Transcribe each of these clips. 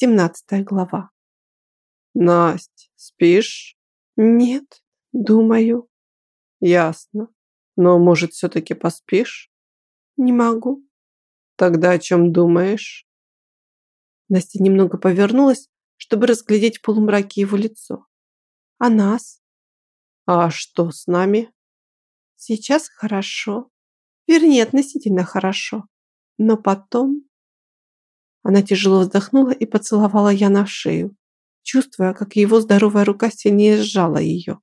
17 глава. Насть, спишь? Нет, думаю. Ясно. Но, может, все-таки поспишь? Не могу. Тогда о чем думаешь? Настя немного повернулась, чтобы разглядеть в полумраке его лицо. А нас? А что с нами? Сейчас хорошо. Вернее, относительно хорошо. Но потом... Она тяжело вздохнула и поцеловала Яна в шею, чувствуя, как его здоровая рука сильнее сжала ее.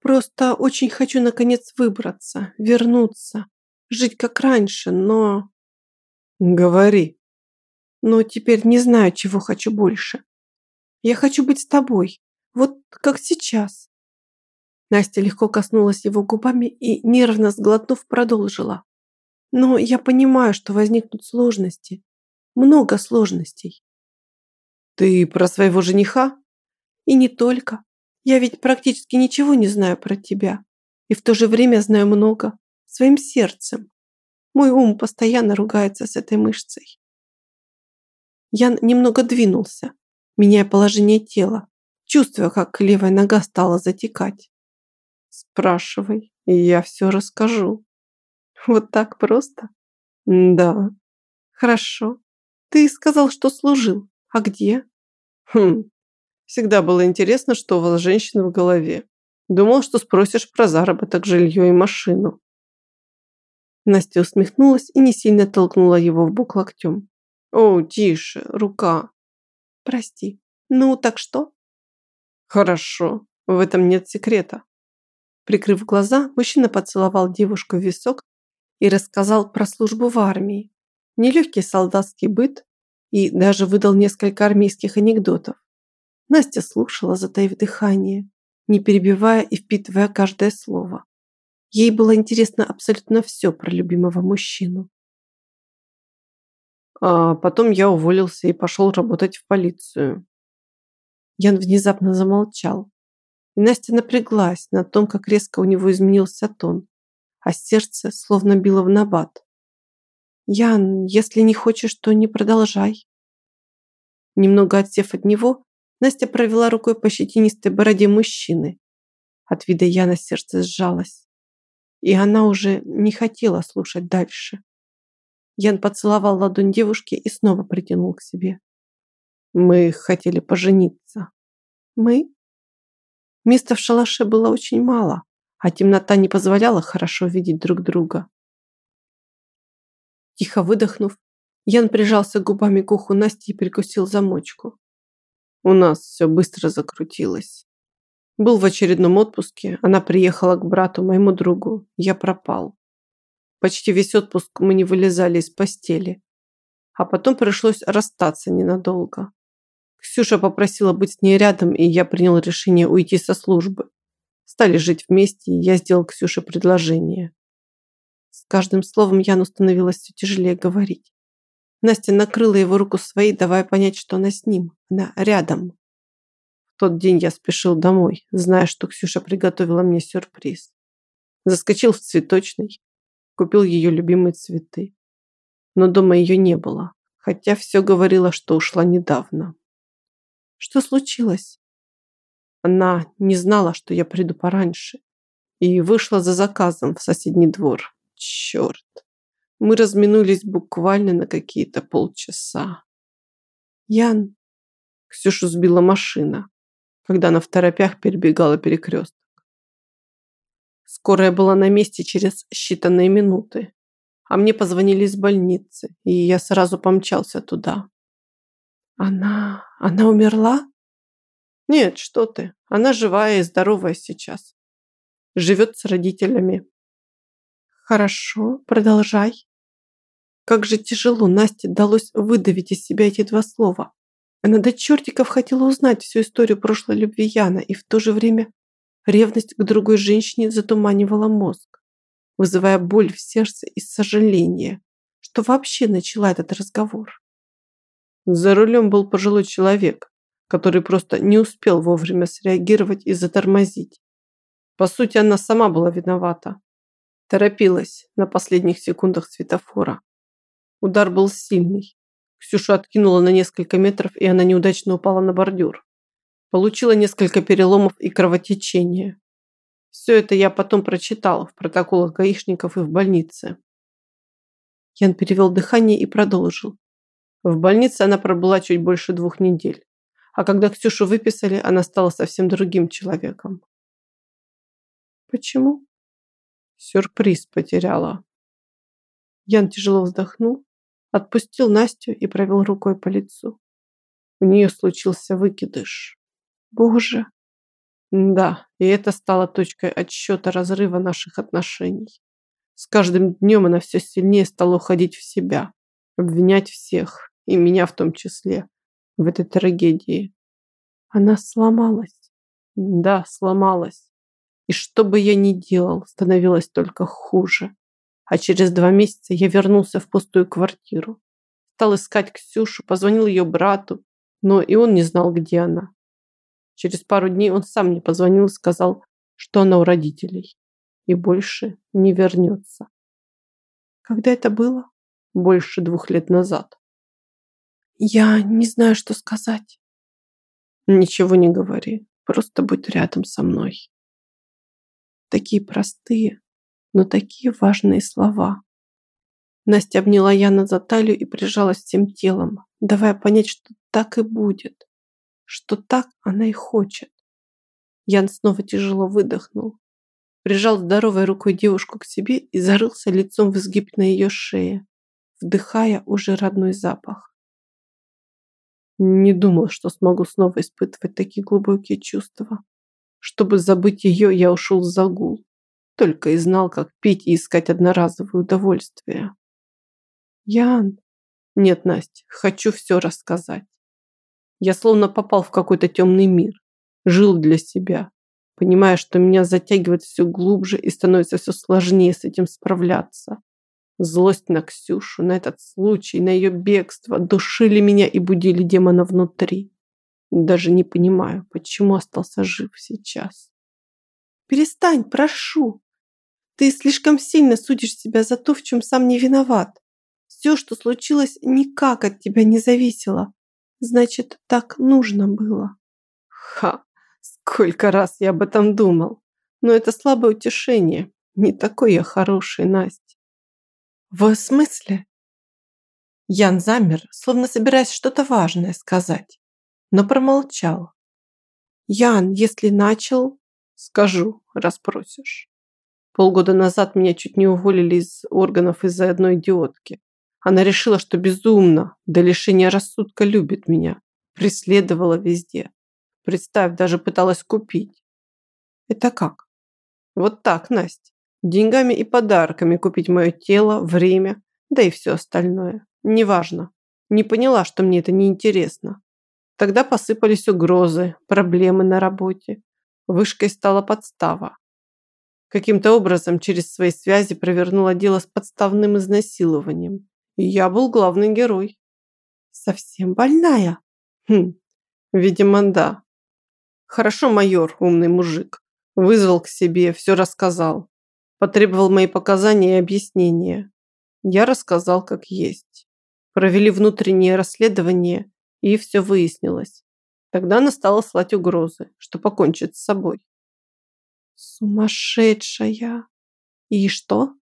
Просто очень хочу наконец выбраться, вернуться, жить как раньше, но... Говори. Но теперь не знаю, чего хочу больше. Я хочу быть с тобой, вот как сейчас. Настя легко коснулась его губами и, нервно сглотнув, продолжила. Но я понимаю, что возникнут сложности. Много сложностей. Ты про своего жениха? И не только. Я ведь практически ничего не знаю про тебя. И в то же время знаю много. Своим сердцем. Мой ум постоянно ругается с этой мышцей. Ян немного двинулся, меняя положение тела, чувствуя, как левая нога стала затекать. Спрашивай, и я все расскажу. Вот так просто? Да. Хорошо. Ты сказал, что служил. А где? Хм. Всегда было интересно, что у вас женщина в голове. Думал, что спросишь про заработок, жилье и машину. Настя усмехнулась и не сильно толкнула его в бок локтем. О, тише, рука. Прости. Ну, так что? Хорошо. В этом нет секрета. Прикрыв глаза, мужчина поцеловал девушку в висок и рассказал про службу в армии, нелегкий солдатский быт и даже выдал несколько армейских анекдотов. Настя слушала, затаив дыхание, не перебивая и впитывая каждое слово. Ей было интересно абсолютно все про любимого мужчину. А потом я уволился и пошел работать в полицию. Ян внезапно замолчал, и Настя напряглась на том, как резко у него изменился тон, а сердце словно било в набат. «Ян, если не хочешь, то не продолжай». Немного отсев от него, Настя провела рукой по щетинистой бороде мужчины. От вида Яна сердце сжалось, и она уже не хотела слушать дальше. Ян поцеловал ладонь девушки и снова притянул к себе. «Мы хотели пожениться». «Мы?» Места в шалаше было очень мало, а темнота не позволяла хорошо видеть друг друга. Тихо выдохнув, Ян прижался губами к уху Насти и прикусил замочку. У нас все быстро закрутилось. Был в очередном отпуске, она приехала к брату, моему другу. Я пропал. Почти весь отпуск мы не вылезали из постели. А потом пришлось расстаться ненадолго. Ксюша попросила быть с ней рядом, и я принял решение уйти со службы. Стали жить вместе, и я сделал Ксюше предложение. С каждым словом Яну становилось все тяжелее говорить. Настя накрыла его руку своей, давая понять, что она с ним, она рядом. В тот день я спешил домой, зная, что Ксюша приготовила мне сюрприз. Заскочил в цветочный, купил ее любимые цветы. Но дома ее не было, хотя все говорило, что ушла недавно. Что случилось? Она не знала, что я приду пораньше. И вышла за заказом в соседний двор. Черт. Мы разминулись буквально на какие-то полчаса. Ян. Ксюшу сбила машина, когда она в торопях перебегала перекресток. Скорая была на месте через считанные минуты, а мне позвонили из больницы, и я сразу помчался туда. Она... она умерла? Нет, что ты. Она живая и здоровая сейчас. Живет с родителями. Хорошо, продолжай. Как же тяжело Насте далось выдавить из себя эти два слова. Она до чертиков хотела узнать всю историю прошлой любви Яна, и в то же время ревность к другой женщине затуманивала мозг, вызывая боль в сердце и сожаление, что вообще начала этот разговор. За рулем был пожилой человек, который просто не успел вовремя среагировать и затормозить. По сути, она сама была виновата. Торопилась на последних секундах светофора. Удар был сильный. Ксюшу откинула на несколько метров, и она неудачно упала на бордюр. Получила несколько переломов и кровотечения. Все это я потом прочитала в протоколах гаишников и в больнице. Ян перевел дыхание и продолжил. В больнице она пробыла чуть больше двух недель. А когда Ксюшу выписали, она стала совсем другим человеком. Почему? Сюрприз потеряла. Ян тяжело вздохнул, отпустил Настю и провел рукой по лицу. У нее случился выкидыш. Боже. Да, и это стало точкой отсчета разрыва наших отношений. С каждым днем она все сильнее стала уходить в себя, обвинять всех, и меня в том числе, в этой трагедии. Она сломалась. Да, сломалась. И что бы я ни делал, становилось только хуже. А через два месяца я вернулся в пустую квартиру. Стал искать Ксюшу, позвонил ее брату, но и он не знал, где она. Через пару дней он сам мне позвонил и сказал, что она у родителей и больше не вернется. Когда это было? Больше двух лет назад. Я не знаю, что сказать. Ничего не говори, просто будь рядом со мной. Такие простые, но такие важные слова. Настя обняла Яна за талию и прижалась всем телом, давая понять, что так и будет, что так она и хочет. Ян снова тяжело выдохнул, прижал здоровой рукой девушку к себе и зарылся лицом в изгиб на ее шее, вдыхая уже родной запах. Не думал, что смогу снова испытывать такие глубокие чувства. Чтобы забыть ее, я ушел в загул. Только и знал, как пить и искать одноразовое удовольствие. Ян. Нет, Настя, хочу все рассказать. Я словно попал в какой-то темный мир. Жил для себя, понимая, что меня затягивает все глубже и становится все сложнее с этим справляться. Злость на Ксюшу, на этот случай, на ее бегство душили меня и будили демона внутри. Даже не понимаю, почему остался жив сейчас. Перестань, прошу. Ты слишком сильно судишь себя за то, в чем сам не виноват. Все, что случилось, никак от тебя не зависело. Значит, так нужно было. Ха, сколько раз я об этом думал. Но это слабое утешение. Не такой я хороший, Настя. В смысле? Ян замер, словно собираясь что-то важное сказать, но промолчал. Ян, если начал... Скажу, расспросишь. Полгода назад меня чуть не уволили из органов из-за одной идиотки. Она решила, что безумно, до лишения рассудка любит меня. Преследовала везде. Представь, даже пыталась купить. Это как? Вот так, Настя. Деньгами и подарками купить мое тело, время, да и все остальное. Неважно. Не поняла, что мне это неинтересно. Тогда посыпались угрозы, проблемы на работе. Вышкой стала подстава. Каким-то образом через свои связи провернула дело с подставным изнасилованием. И я был главный герой. Совсем больная? Хм, видимо, да. Хорошо майор, умный мужик. Вызвал к себе, все рассказал. Потребовал мои показания и объяснения. Я рассказал, как есть. Провели внутреннее расследование, и все выяснилось. Тогда она стала слать угрозы, что покончит с собой. Сумасшедшая. И что?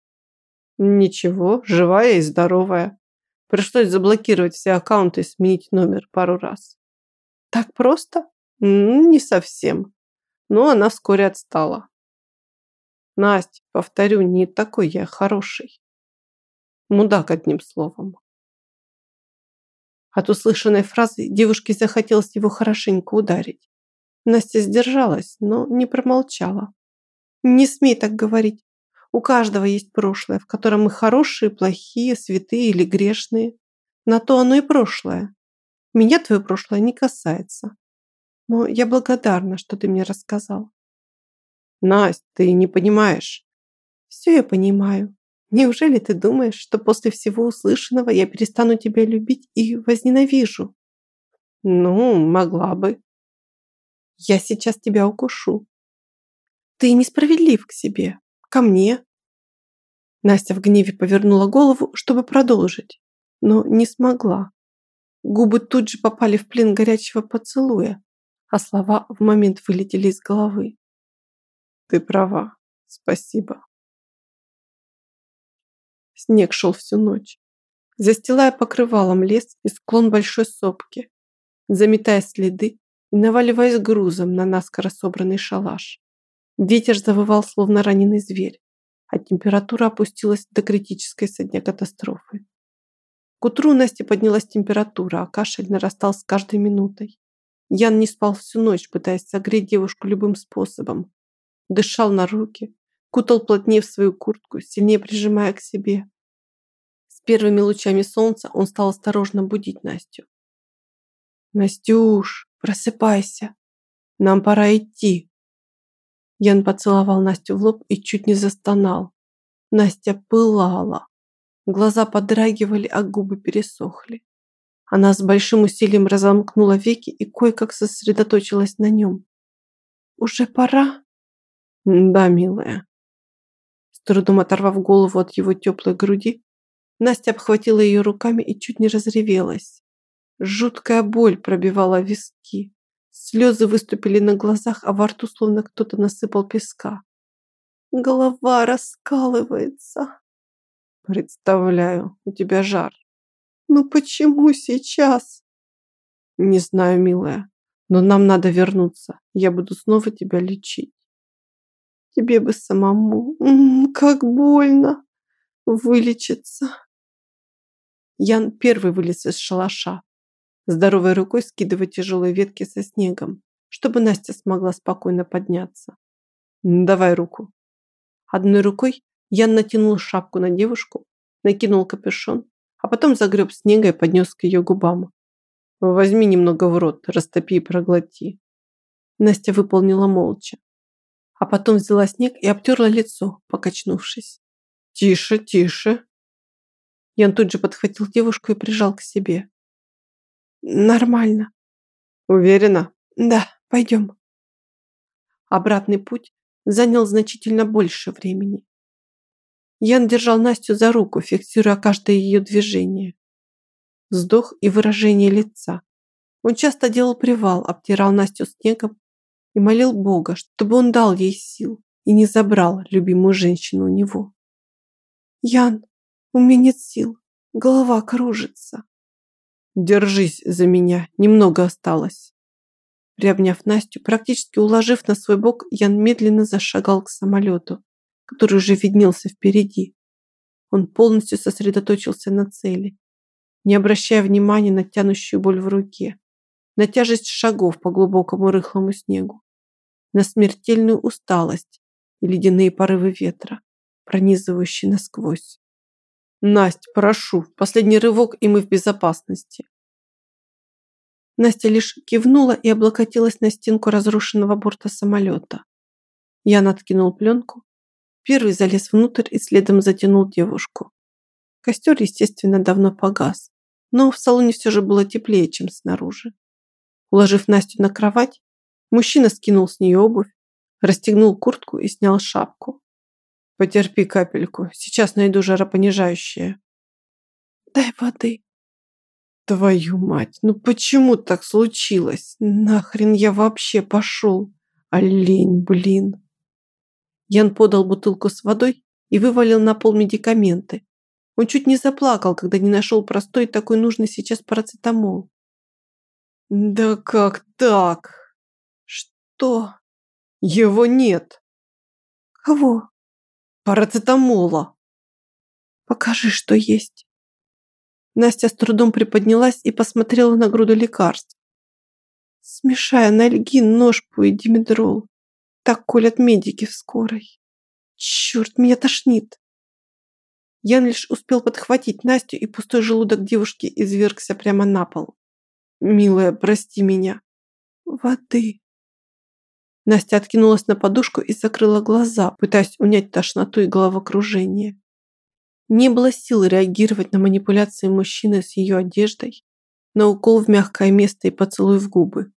Ничего, живая и здоровая. Пришлось заблокировать все аккаунты и сменить номер пару раз. Так просто? Не совсем. Но она вскоре отстала. Настя, повторю, не такой я хороший. Мудак одним словом. От услышанной фразы девушке захотелось его хорошенько ударить. Настя сдержалась, но не промолчала. «Не смей так говорить. У каждого есть прошлое, в котором мы хорошие, плохие, святые или грешные. На то оно и прошлое. Меня твое прошлое не касается. Но я благодарна, что ты мне рассказал. Настя, ты не понимаешь. Все я понимаю. Неужели ты думаешь, что после всего услышанного я перестану тебя любить и возненавижу? Ну, могла бы. Я сейчас тебя укушу. Ты несправедлив к себе, ко мне. Настя в гневе повернула голову, чтобы продолжить, но не смогла. Губы тут же попали в плен горячего поцелуя, а слова в момент вылетели из головы. Ты права. Спасибо. Снег шел всю ночь, застилая покрывалом лес и склон большой сопки, заметая следы и наваливаясь грузом на наскоро собранный шалаш. Ветер завывал, словно раненый зверь, а температура опустилась до критической со дня катастрофы. К утру у Насти поднялась температура, а кашель нарастал с каждой минутой. Ян не спал всю ночь, пытаясь согреть девушку любым способом. Дышал на руки, кутал плотнее в свою куртку, сильнее прижимая к себе. С первыми лучами солнца он стал осторожно будить Настю. «Настюш, просыпайся! Нам пора идти!» Ян поцеловал Настю в лоб и чуть не застонал. Настя пылала. Глаза подрагивали, а губы пересохли. Она с большим усилием разомкнула веки и кое-как сосредоточилась на нем. «Уже пора?» «Да, милая». Трудом оторвав голову от его теплой груди, Настя обхватила ее руками и чуть не разревелась. Жуткая боль пробивала виски. Слезы выступили на глазах, а во рту словно кто-то насыпал песка. Голова раскалывается. Представляю, у тебя жар. Ну почему сейчас? Не знаю, милая, но нам надо вернуться. Я буду снова тебя лечить. Тебе бы самому. Как больно. Вылечиться. Ян первый вылез из шалаша, здоровой рукой скидывая тяжелые ветки со снегом, чтобы Настя смогла спокойно подняться. «Давай руку». Одной рукой Ян натянул шапку на девушку, накинул капюшон, а потом загреб снега и поднес к ее губам. «Возьми немного в рот, растопи и проглоти». Настя выполнила молча, а потом взяла снег и обтерла лицо, покачнувшись. «Тише, тише!» Ян тут же подхватил девушку и прижал к себе. Нормально. Уверена? Да, пойдем. Обратный путь занял значительно больше времени. Ян держал Настю за руку, фиксируя каждое ее движение. Вздох и выражение лица. Он часто делал привал, обтирал Настю снегом и молил Бога, чтобы он дал ей сил и не забрал любимую женщину у него. «Ян, у меня нет сил, голова кружится», Держись за меня, немного осталось. Приобняв Настю, практически уложив на свой бок, Ян медленно зашагал к самолету, который уже виднелся впереди. Он полностью сосредоточился на цели, не обращая внимания на тянущую боль в руке, на тяжесть шагов по глубокому рыхлому снегу, на смертельную усталость и ледяные порывы ветра, пронизывающие насквозь. Настя, прошу, последний рывок, и мы в безопасности. Настя лишь кивнула и облокотилась на стенку разрушенного борта самолета. Ян откинул пленку, первый залез внутрь и следом затянул девушку. Костер, естественно, давно погас, но в салоне все же было теплее, чем снаружи. Уложив Настю на кровать, мужчина скинул с нее обувь, расстегнул куртку и снял шапку. Потерпи капельку. Сейчас найду жаропонижающее. Дай воды. Твою мать, ну почему так случилось? Нахрен я вообще пошел? Олень, блин. Ян подал бутылку с водой и вывалил на пол медикаменты. Он чуть не заплакал, когда не нашел простой такой нужный сейчас парацетамол. Да как так? Что? Его нет. Кого? Парацетамола. Покажи, что есть. Настя с трудом приподнялась и посмотрела на груду лекарств. Смешая анальгин, ножпу и димедрол. Так колят медики в скорой. Черт, меня тошнит. Ян лишь успел подхватить Настю, и пустой желудок девушки извергся прямо на пол. «Милая, прости меня». «Воды», Настя откинулась на подушку и закрыла глаза, пытаясь унять тошноту и головокружение. Не было сил реагировать на манипуляции мужчины с ее одеждой, на укол в мягкое место и поцелуй в губы.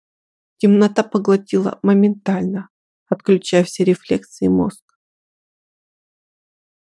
Темнота поглотила моментально, отключая все рефлексы и мозг.